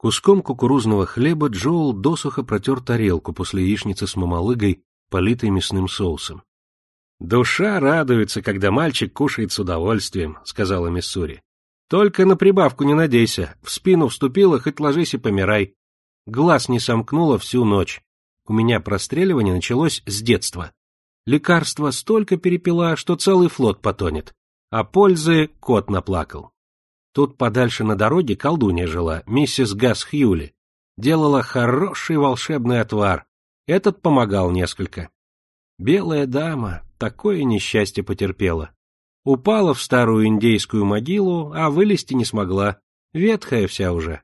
Куском кукурузного хлеба Джоул досуха протер тарелку после яичницы с мамалыгой, политой мясным соусом. «Душа радуется, когда мальчик кушает с удовольствием», — сказала Миссури. «Только на прибавку не надейся. В спину вступила, хоть ложись и помирай. Глаз не сомкнула всю ночь. У меня простреливание началось с детства. Лекарства столько перепила, что целый флот потонет. А пользы кот наплакал. Тут подальше на дороге колдунья жила, миссис Гас Хьюли. Делала хороший волшебный отвар. Этот помогал несколько. Белая дама такое несчастье потерпела. Упала в старую индейскую могилу, а вылезти не смогла. Ветхая вся уже.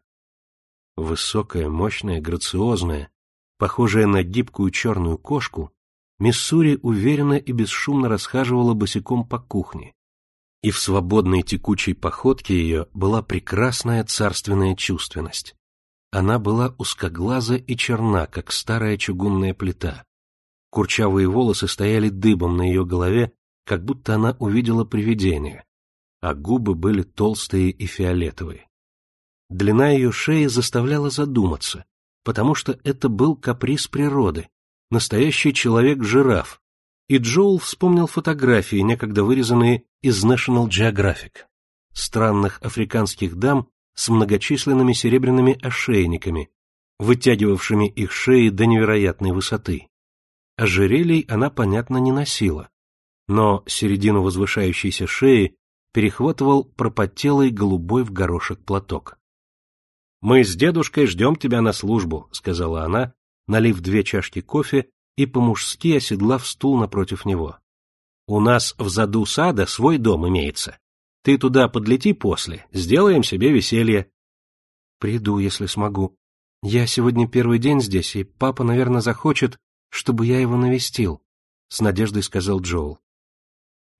Высокая, мощная, грациозная, похожая на гибкую черную кошку, Миссури уверенно и бесшумно расхаживала босиком по кухне, и в свободной текучей походке ее была прекрасная царственная чувственность. Она была узкоглаза и черна, как старая чугунная плита. Курчавые волосы стояли дыбом на ее голове, как будто она увидела привидение, а губы были толстые и фиолетовые. Длина ее шеи заставляла задуматься, потому что это был каприз природы, настоящий человек-жираф, и Джоул вспомнил фотографии, некогда вырезанные из National Geographic, странных африканских дам с многочисленными серебряными ошейниками, вытягивавшими их шеи до невероятной высоты. Ожерелий она, понятно, не носила, но середину возвышающейся шеи перехватывал пропотелый голубой в горошек платок. «Мы с дедушкой ждем тебя на службу», — сказала она, налив две чашки кофе и по-мужски оседлав стул напротив него. «У нас в заду сада свой дом имеется. Ты туда подлети после, сделаем себе веселье». «Приду, если смогу. Я сегодня первый день здесь, и папа, наверное, захочет, чтобы я его навестил», — с надеждой сказал Джоул.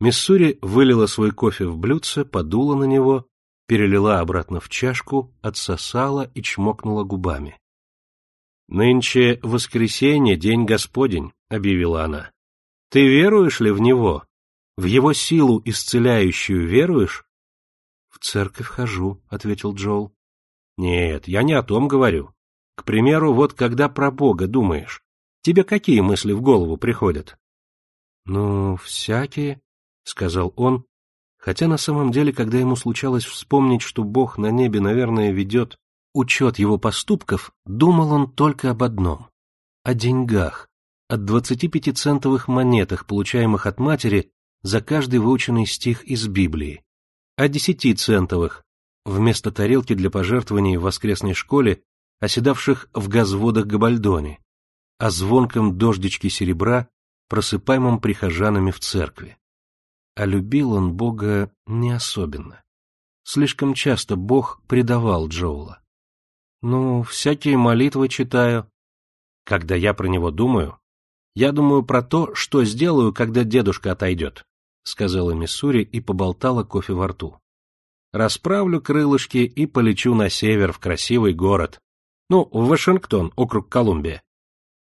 Миссури вылила свой кофе в блюдце, подула на него, перелила обратно в чашку, отсосала и чмокнула губами. «Нынче воскресенье, день Господень», — объявила она. «Ты веруешь ли в Него? В Его силу исцеляющую веруешь?» «В церковь хожу», — ответил Джоул. «Нет, я не о том говорю. К примеру, вот когда про Бога думаешь, тебе какие мысли в голову приходят?» «Ну, всякие», — сказал он, хотя на самом деле, когда ему случалось вспомнить, что Бог на небе, наверное, ведет учет его поступков, думал он только об одном — о деньгах, о 25-центовых монетах, получаемых от матери за каждый выученный стих из Библии, о 10-центовых, вместо тарелки для пожертвований в воскресной школе, оседавших в газводах Габальдоне, о звонком дождичке серебра, просыпаемом прихожанами в церкви. А любил он Бога не особенно. Слишком часто Бог предавал Джоула. Ну, всякие молитвы читаю. Когда я про него думаю, я думаю про то, что сделаю, когда дедушка отойдет, сказала Миссури и поболтала кофе во рту. Расправлю крылышки и полечу на север в красивый город. Ну, в Вашингтон, округ Колумбия.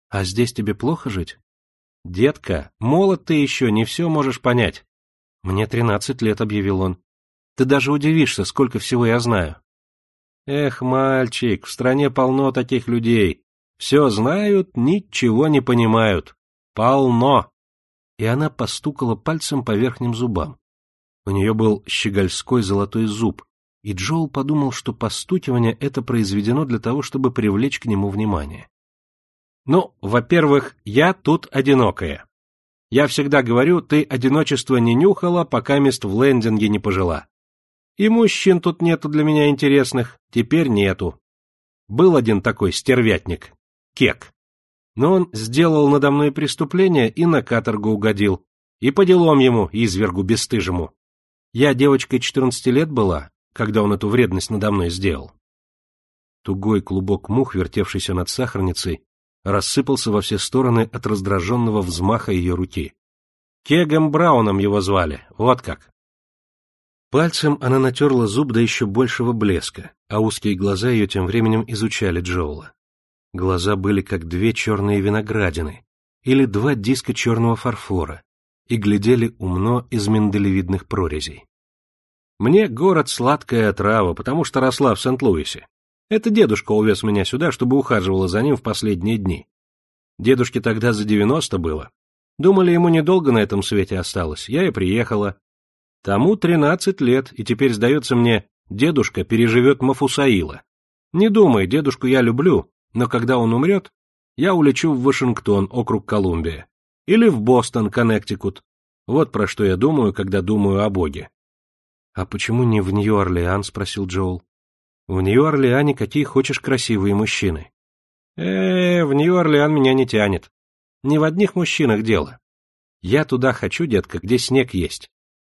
А здесь тебе плохо жить? Детка, молод ты еще, не все можешь понять. Мне тринадцать лет, объявил он. Ты даже удивишься, сколько всего я знаю. Эх, мальчик, в стране полно таких людей. Все знают, ничего не понимают. Полно. И она постукала пальцем по верхним зубам. У нее был щегольской золотой зуб, и Джоул подумал, что постукивание это произведено для того, чтобы привлечь к нему внимание. Ну, во-первых, я тут одинокая. Я всегда говорю, ты одиночество не нюхала, пока мест в лендинге не пожила. И мужчин тут нету для меня интересных, теперь нету. Был один такой стервятник, Кек. Но он сделал надо мной преступление и на каторгу угодил. И по делам ему, извергу бесстыжему. Я девочкой 14 лет была, когда он эту вредность надо мной сделал. Тугой клубок мух, вертевшийся над сахарницей, рассыпался во все стороны от раздраженного взмаха ее руки. Кегом Брауном его звали, вот как. Пальцем она натерла зуб до еще большего блеска, а узкие глаза ее тем временем изучали Джоула. Глаза были как две черные виноградины или два диска черного фарфора и глядели умно из миндалевидных прорезей. «Мне город сладкая отрава, потому что росла в Сент-Луисе. Это дедушка увез меня сюда, чтобы ухаживала за ним в последние дни. Дедушке тогда за девяносто было. Думали, ему недолго на этом свете осталось. Я и приехала. Тому тринадцать лет, и теперь, сдается мне, дедушка переживет Мафусаила. Не думай, дедушку я люблю, но когда он умрет, я улечу в Вашингтон, округ Колумбия. Или в Бостон, Коннектикут. Вот про что я думаю, когда думаю о Боге. — А почему не в Нью-Орлеан? — спросил Джоул. В Нью-Орлеане какие хочешь красивые мужчины. Э, в Нью-Орлеан меня не тянет. Не в одних мужчинах дело. Я туда хочу, детка, где снег есть.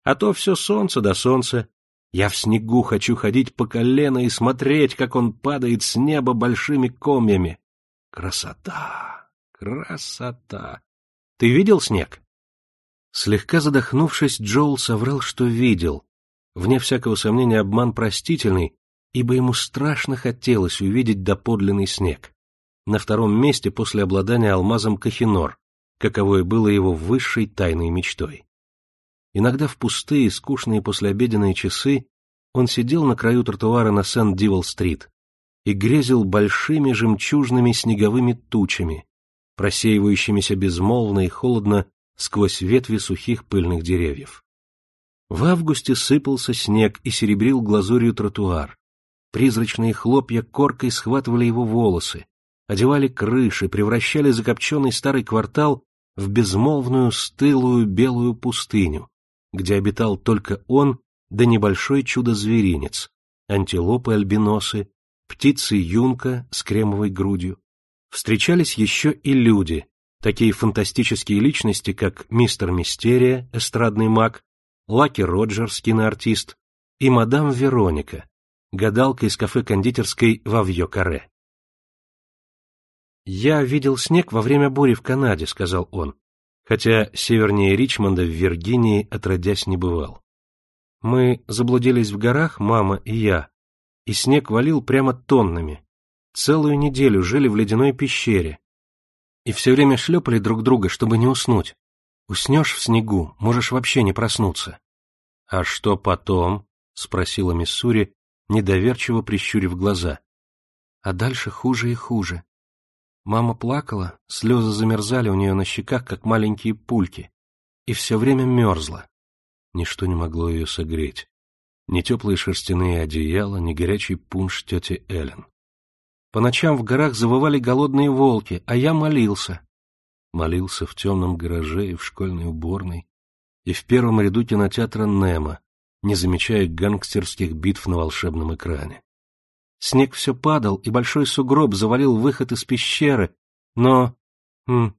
А то все солнце да солнце. Я в снегу хочу ходить по колено и смотреть, как он падает с неба большими комьями. Красота! Красота! Ты видел снег? Слегка задохнувшись, Джоул соврал, что видел. Вне всякого сомнения обман простительный, ибо ему страшно хотелось увидеть доподлинный снег. На втором месте после обладания алмазом Кахинор, каковое было его высшей тайной мечтой. Иногда в пустые, скучные послеобеденные часы он сидел на краю тротуара на Сент-Дивол-стрит и грезил большими жемчужными снеговыми тучами, просеивающимися безмолвно и холодно сквозь ветви сухих пыльных деревьев. В августе сыпался снег и серебрил глазурью тротуар, Призрачные хлопья коркой схватывали его волосы, одевали крыши, превращали закопченный старый квартал в безмолвную стылую белую пустыню, где обитал только он да небольшой чудо-зверинец, антилопы-альбиносы, птицы-юнка с кремовой грудью. Встречались еще и люди, такие фантастические личности, как мистер Мистерия, эстрадный маг, Лаки Роджерс, киноартист, и мадам Вероника, гадалка из кафе-кондитерской во Вьё-Каре. «Я видел снег во время бури в Канаде», — сказал он, хотя севернее Ричмонда в Виргинии отродясь не бывал. «Мы заблудились в горах, мама и я, и снег валил прямо тоннами. Целую неделю жили в ледяной пещере. И все время шлепали друг друга, чтобы не уснуть. Уснешь в снегу, можешь вообще не проснуться». «А что потом?» — спросила Миссури, недоверчиво прищурив глаза. А дальше хуже и хуже. Мама плакала, слезы замерзали у нее на щеках, как маленькие пульки, и все время мерзла. Ничто не могло ее согреть. Ни теплые шерстяные одеяла, ни горячий пунш тети Эллен. По ночам в горах завывали голодные волки, а я молился. Молился в темном гараже и в школьной уборной, и в первом ряду кинотеатра Немо, не замечая гангстерских битв на волшебном экране. Снег все падал, и большой сугроб завалил выход из пещеры, но... Хм...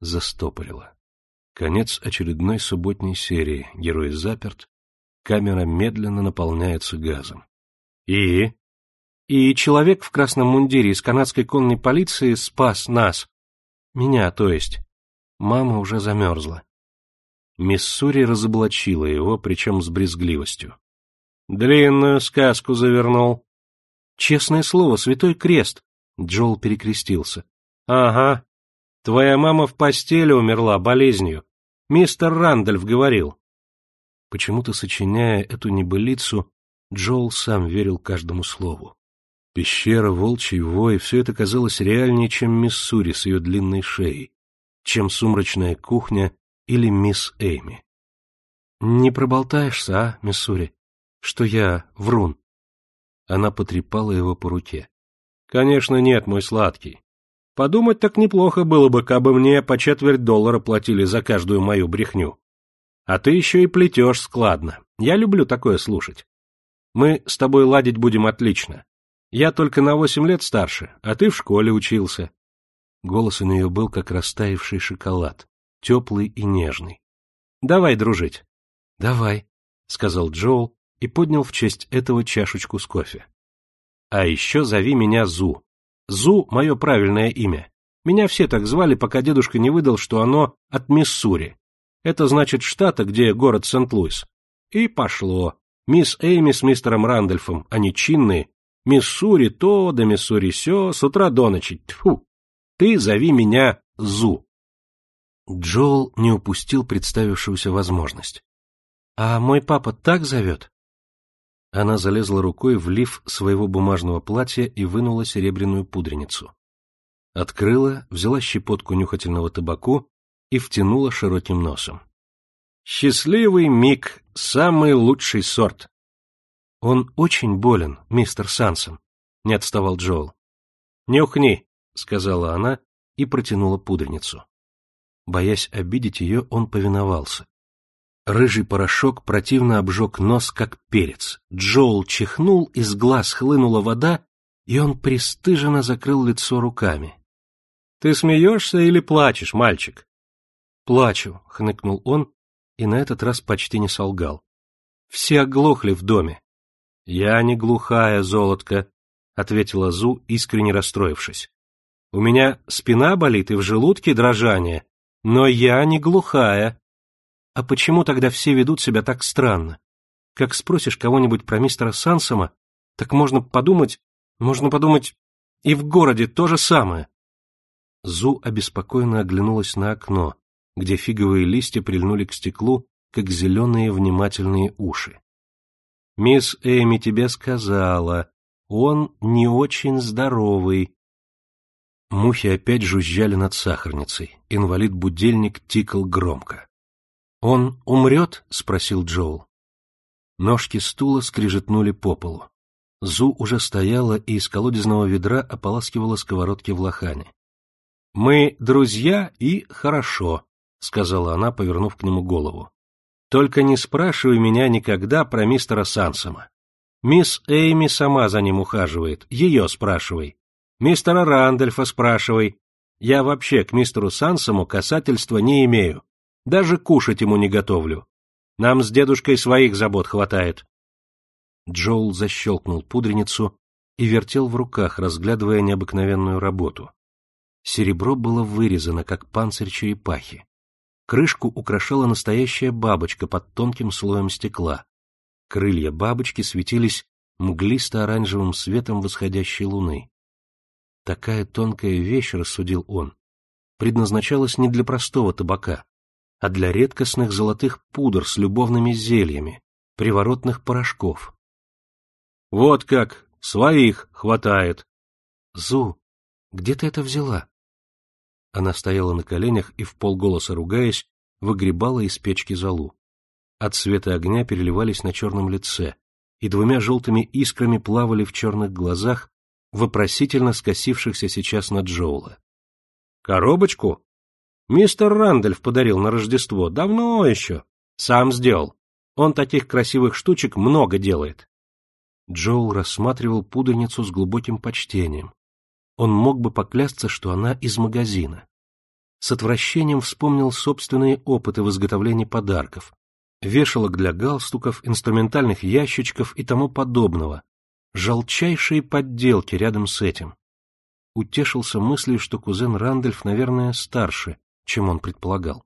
Застопорило. Конец очередной субботней серии. Герой заперт. Камера медленно наполняется газом. И... И человек в красном мундире из канадской конной полиции спас нас. Меня, то есть. Мама уже замерзла. Миссури разоблачила его, причем с брезгливостью. «Длинную сказку завернул». «Честное слово, святой крест!» Джол перекрестился. «Ага. Твоя мама в постели умерла болезнью. Мистер Рандольф говорил». Почему-то, сочиняя эту небылицу, Джол сам верил каждому слову. Пещера, волчий вой — все это казалось реальнее, чем Миссури с ее длинной шеей, чем сумрачная кухня или мисс Эйми. «Не проболтаешься, а, Миссури, что я врун?» Она потрепала его по руке. «Конечно нет, мой сладкий. Подумать так неплохо было бы, кабы мне по четверть доллара платили за каждую мою брехню. А ты еще и плетешь складно. Я люблю такое слушать. Мы с тобой ладить будем отлично. Я только на восемь лет старше, а ты в школе учился». Голос у нее был, как растаявший шоколад теплый и нежный. «Давай дружить». «Давай», — сказал Джоул и поднял в честь этого чашечку с кофе. «А еще зови меня Зу. Зу — мое правильное имя. Меня все так звали, пока дедушка не выдал, что оно от Миссури. Это значит штата, где город Сент-Луис. И пошло. Мисс Эйми с мистером Рандольфом, они чинные. Миссури то, да Миссури сё, с утра до ночи. Тьфу. Ты зови меня Зу. Джоэл не упустил представившуюся возможность. «А мой папа так зовет?» Она залезла рукой в лиф своего бумажного платья и вынула серебряную пудреницу. Открыла, взяла щепотку нюхательного табаку и втянула широким носом. Счастливый миг, самый лучший сорт. Он очень болен, мистер Сансом, не отставал Джоэл. Нюхни, сказала она и протянула пудреницу. Боясь обидеть ее, он повиновался. Рыжий порошок противно обжег нос, как перец. Джоул чихнул, из глаз хлынула вода, и он пристыженно закрыл лицо руками. — Ты смеешься или плачешь, мальчик? — Плачу, — хныкнул он, и на этот раз почти не солгал. Все оглохли в доме. — Я не глухая, золотка, — ответила Зу, искренне расстроившись. — У меня спина болит и в желудке дрожание, но я не глухая. А почему тогда все ведут себя так странно? Как спросишь кого-нибудь про мистера Сансома, так можно подумать, можно подумать, и в городе то же самое. Зу обеспокоенно оглянулась на окно, где фиговые листья прильнули к стеклу, как зеленые внимательные уши. «Мисс Эми тебе сказала, он не очень здоровый». Мухи опять жужжали над сахарницей, инвалид-будильник тикал громко. «Он умрет?» — спросил Джоул. Ножки стула скрижетнули по полу. Зу уже стояла и из колодезного ведра ополаскивала сковородки в лохане. — Мы друзья и хорошо, — сказала она, повернув к нему голову. — Только не спрашивай меня никогда про мистера Сансома. Мисс Эйми сама за ним ухаживает, ее спрашивай. Мистера Рандольфа спрашивай. Я вообще к мистеру Сансому касательства не имею. Даже кушать ему не готовлю. Нам с дедушкой своих забот хватает. Джоул защелкнул пудреницу и вертел в руках, разглядывая необыкновенную работу. Серебро было вырезано, как панцирь черепахи. Крышку украшала настоящая бабочка под тонким слоем стекла. Крылья бабочки светились мглисто-оранжевым светом восходящей луны. Такая тонкая вещь, рассудил он, предназначалась не для простого табака, а для редкостных золотых пудр с любовными зельями, приворотных порошков. Вот как, своих хватает. Зу, где ты это взяла? Она стояла на коленях и, в полголоса ругаясь, выгребала из печки золу. От света огня переливались на черном лице, и двумя желтыми искрами плавали в черных глазах, вопросительно скосившихся сейчас на Джоула. — Коробочку? Мистер Рандольф подарил на Рождество, давно еще. Сам сделал. Он таких красивых штучек много делает. Джоул рассматривал пудреницу с глубоким почтением. Он мог бы поклясться, что она из магазина. С отвращением вспомнил собственные опыты в изготовлении подарков, вешалок для галстуков, инструментальных ящичков и тому подобного, жалчайшие подделки рядом с этим. Утешился мыслью, что кузен Рандольф, наверное, старше, чем он предполагал.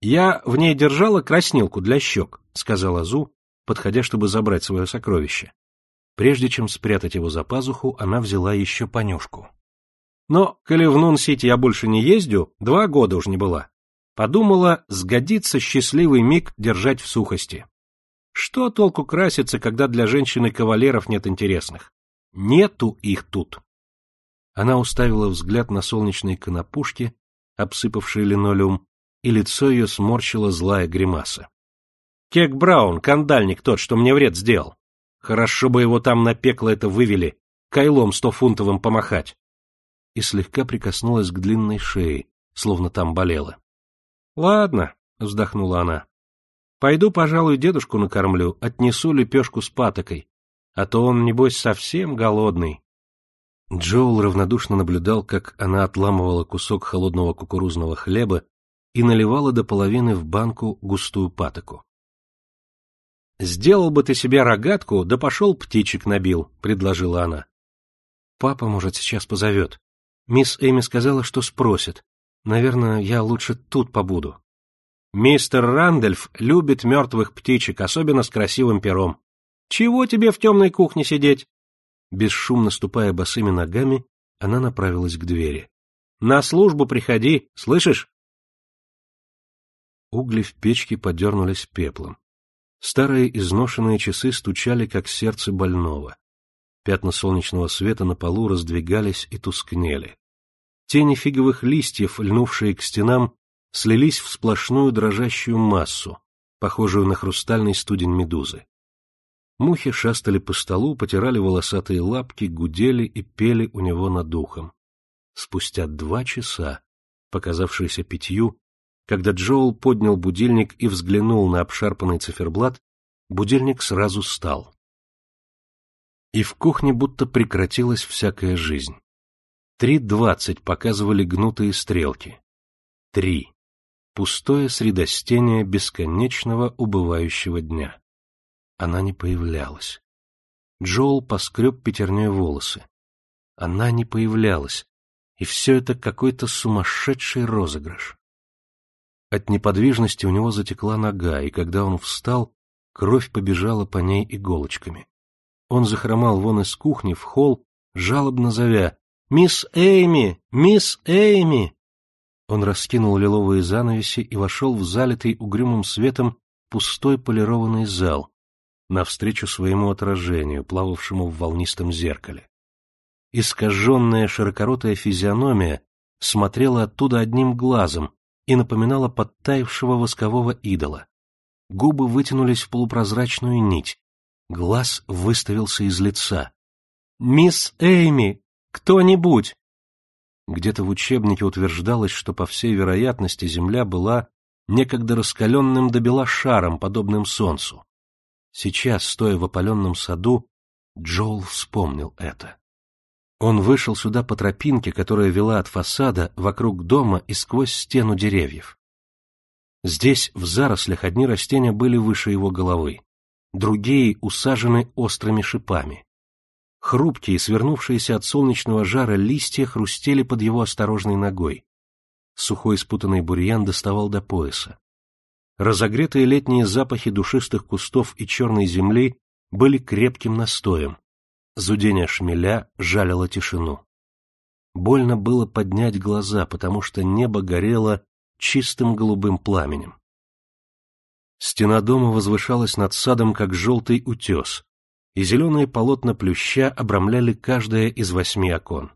«Я в ней держала краснилку для щек», — сказала Зу, подходя, чтобы забрать свое сокровище. Прежде чем спрятать его за пазуху, она взяла еще понюшку. «Но, коли в Нун-Сити я больше не ездю, два года уж не была. Подумала, сгодится счастливый миг держать в сухости. Что толку краситься, когда для женщины кавалеров нет интересных? Нету их тут». Она уставила взгляд на солнечные конопушки, обсыпавший линолеум, и лицо ее сморщило злая гримаса. Кек Браун, кандальник тот, что мне вред сделал. Хорошо бы его там на пекло это вывели, кайлом стофунтовым помахать. И слегка прикоснулась к длинной шее, словно там болела. — Ладно, — вздохнула она. — Пойду, пожалуй, дедушку накормлю, отнесу лепешку с патокой, а то он, небось, совсем голодный. Джоул равнодушно наблюдал, как она отламывала кусок холодного кукурузного хлеба и наливала до половины в банку густую патоку. «Сделал бы ты себе рогатку, да пошел птичек набил», — предложила она. «Папа, может, сейчас позовет. Мисс Эми сказала, что спросит. Наверное, я лучше тут побуду». «Мистер Рандольф любит мертвых птичек, особенно с красивым пером. Чего тебе в темной кухне сидеть? Бесшумно ступая босыми ногами, она направилась к двери. — На службу приходи, слышишь? Угли в печке подернулись пеплом. Старые изношенные часы стучали, как сердце больного. Пятна солнечного света на полу раздвигались и тускнели. Тени фиговых листьев, льнувшие к стенам, слились в сплошную дрожащую массу, похожую на хрустальный студень медузы. Мухи шастали по столу, потирали волосатые лапки, гудели и пели у него над духом. Спустя два часа, показавшиеся пятью, когда Джоул поднял будильник и взглянул на обшарпанный циферблат, будильник сразу стал. И в кухне будто прекратилась всякая жизнь. Три двадцать показывали гнутые стрелки. Три. Пустое средостение бесконечного убывающего дня она не появлялась. Джоул поскреб пятерней волосы. Она не появлялась, и все это какой-то сумасшедший розыгрыш. От неподвижности у него затекла нога, и когда он встал, кровь побежала по ней иголочками. Он захромал вон из кухни в холл, жалобно зовя «Мисс Эйми! Мисс Эйми!» Он раскинул лиловые занавеси и вошел в залитый угрюмым светом пустой полированный зал, навстречу своему отражению, плававшему в волнистом зеркале. Искаженная широкоротая физиономия смотрела оттуда одним глазом и напоминала подтаявшего воскового идола. Губы вытянулись в полупрозрачную нить. Глаз выставился из лица. «Мисс Эйми! Кто-нибудь!» Где-то в учебнике утверждалось, что, по всей вероятности, Земля была некогда раскаленным до бела шаром, подобным Солнцу. Сейчас, стоя в опаленном саду, Джоул вспомнил это. Он вышел сюда по тропинке, которая вела от фасада вокруг дома и сквозь стену деревьев. Здесь, в зарослях, одни растения были выше его головы, другие усажены острыми шипами. Хрупкие, свернувшиеся от солнечного жара листья хрустели под его осторожной ногой. Сухой спутанный бурьян доставал до пояса. Разогретые летние запахи душистых кустов и черной земли были крепким настоем. Зудение шмеля жалило тишину. Больно было поднять глаза, потому что небо горело чистым голубым пламенем. Стена дома возвышалась над садом, как желтый утес, и зеленые полотна плюща обрамляли каждое из восьми окон.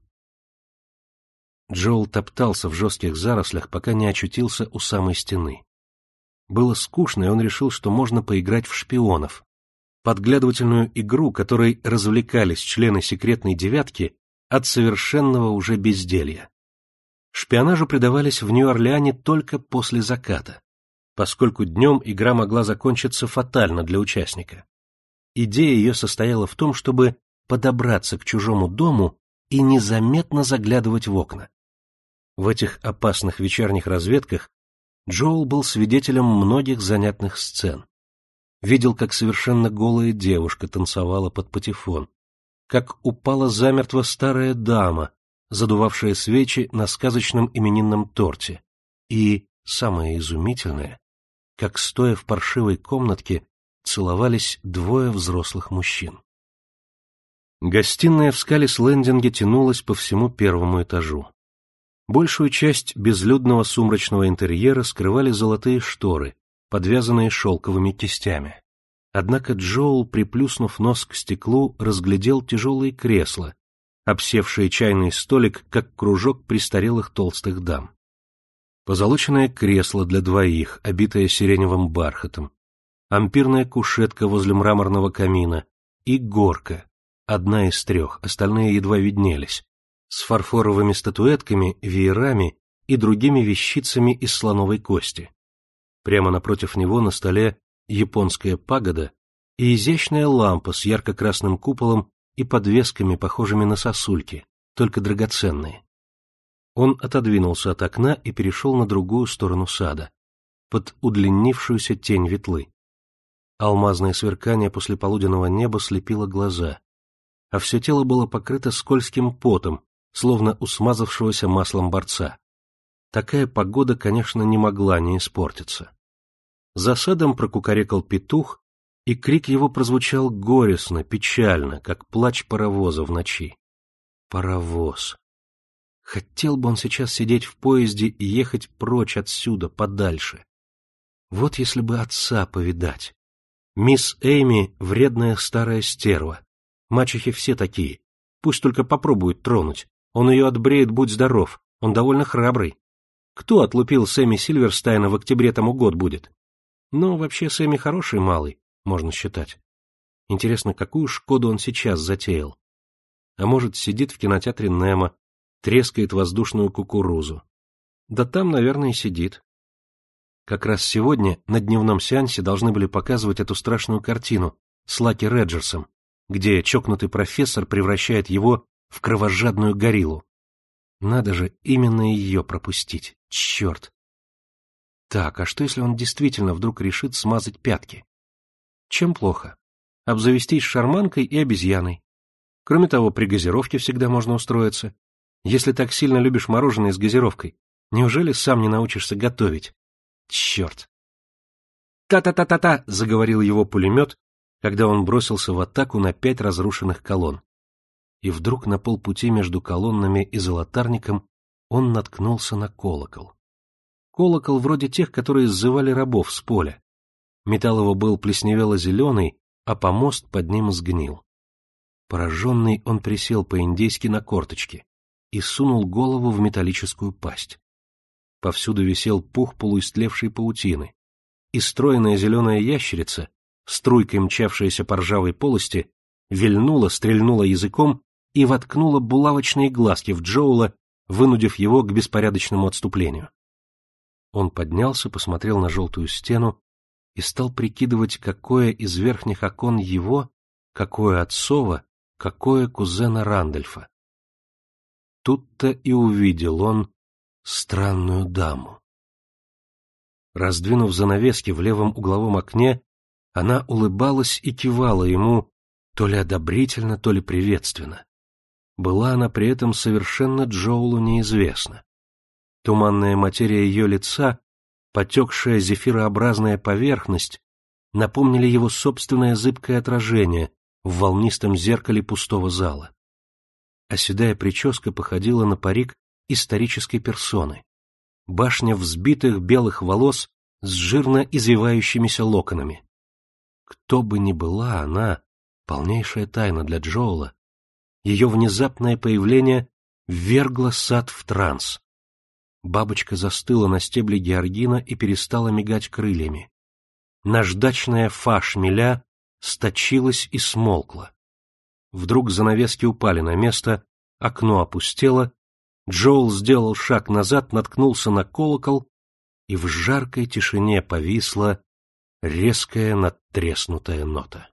Джоул топтался в жестких зарослях, пока не очутился у самой стены. Было скучно, и он решил, что можно поиграть в шпионов. Подглядывательную игру, которой развлекались члены секретной девятки от совершенного уже безделья. Шпионажу предавались в Нью-Орлеане только после заката, поскольку днем игра могла закончиться фатально для участника. Идея ее состояла в том, чтобы подобраться к чужому дому и незаметно заглядывать в окна. В этих опасных вечерних разведках Джоул был свидетелем многих занятных сцен. Видел, как совершенно голая девушка танцевала под патефон, как упала замертво старая дама, задувавшая свечи на сказочном именинном торте, и, самое изумительное, как, стоя в паршивой комнатке, целовались двое взрослых мужчин. Гостиная в Скалис-Лендинге тянулась по всему первому этажу. Большую часть безлюдного сумрачного интерьера скрывали золотые шторы, подвязанные шелковыми кистями. Однако Джоул, приплюснув нос к стеклу, разглядел тяжелые кресла, обсевшие чайный столик, как кружок престарелых толстых дам. Позолоченное кресло для двоих, обитое сиреневым бархатом, ампирная кушетка возле мраморного камина и горка, одна из трех, остальные едва виднелись, с фарфоровыми статуэтками, веерами и другими вещицами из слоновой кости. Прямо напротив него на столе японская пагода и изящная лампа с ярко-красным куполом и подвесками, похожими на сосульки, только драгоценные. Он отодвинулся от окна и перешел на другую сторону сада, под удлинившуюся тень ветлы. Алмазное сверкание после полуденного неба слепило глаза, а все тело было покрыто скользким потом, словно у смазавшегося маслом борца. Такая погода, конечно, не могла не испортиться. За садом прокукарекал петух, и крик его прозвучал горестно, печально, как плач паровоза в ночи. Паровоз. Хотел бы он сейчас сидеть в поезде и ехать прочь отсюда, подальше. Вот если бы отца повидать. Мисс Эйми — вредная старая стерва. Мачехи все такие. Пусть только попробует тронуть. Он ее отбреет, будь здоров. Он довольно храбрый. Кто отлупил Сэмми Сильверстайна в октябре тому год будет? Ну, вообще, Сэмми хороший малый, можно считать. Интересно, какую шкоду он сейчас затеял? А может, сидит в кинотеатре Немо, трескает воздушную кукурузу. Да там, наверное, и сидит. Как раз сегодня на дневном сеансе должны были показывать эту страшную картину с Лаки Реджерсом, где чокнутый профессор превращает его в кровожадную гориллу. Надо же именно ее пропустить. Черт! Так, а что если он действительно вдруг решит смазать пятки? Чем плохо? Обзавестись шарманкой и обезьяной. Кроме того, при газировке всегда можно устроиться. Если так сильно любишь мороженое с газировкой, неужели сам не научишься готовить? Черт! «Та-та-та-та-та!» — заговорил его пулемет, когда он бросился в атаку на пять разрушенных колонн. И вдруг на полпути между колоннами и золотарником он наткнулся на колокол. Колокол вроде тех, которые сзывали рабов с поля. Металл его был плесневело-зеленый, а помост под ним сгнил. Пораженный, он присел по-индейски на корточки и сунул голову в металлическую пасть. Повсюду висел пух полуистлевшей паутины, и стройная зеленая ящерица, струйкой мчавшаяся по ржавой полости, вильнула, стрельнула языком и воткнула булавочные глазки в Джоула, вынудив его к беспорядочному отступлению. Он поднялся, посмотрел на желтую стену и стал прикидывать, какое из верхних окон его, какое отцова, какое кузена Рандольфа. Тут-то и увидел он странную даму. Раздвинув занавески в левом угловом окне, она улыбалась и кивала ему, то ли одобрительно, то ли приветственно. Была она при этом совершенно Джоулу неизвестна. Туманная материя ее лица, потекшая зефирообразная поверхность, напомнили его собственное зыбкое отражение в волнистом зеркале пустого зала. А седая прическа походила на парик исторической персоны. Башня взбитых белых волос с жирно извивающимися локонами. Кто бы ни была она, полнейшая тайна для Джоула, ее внезапное появление ввергло сад в транс. Бабочка застыла на стебле георгина и перестала мигать крыльями. Наждачная фа шмеля сточилась и смолкла. Вдруг занавески упали на место, окно опустело, Джоул сделал шаг назад, наткнулся на колокол, и в жаркой тишине повисла резкая надтреснутая нота.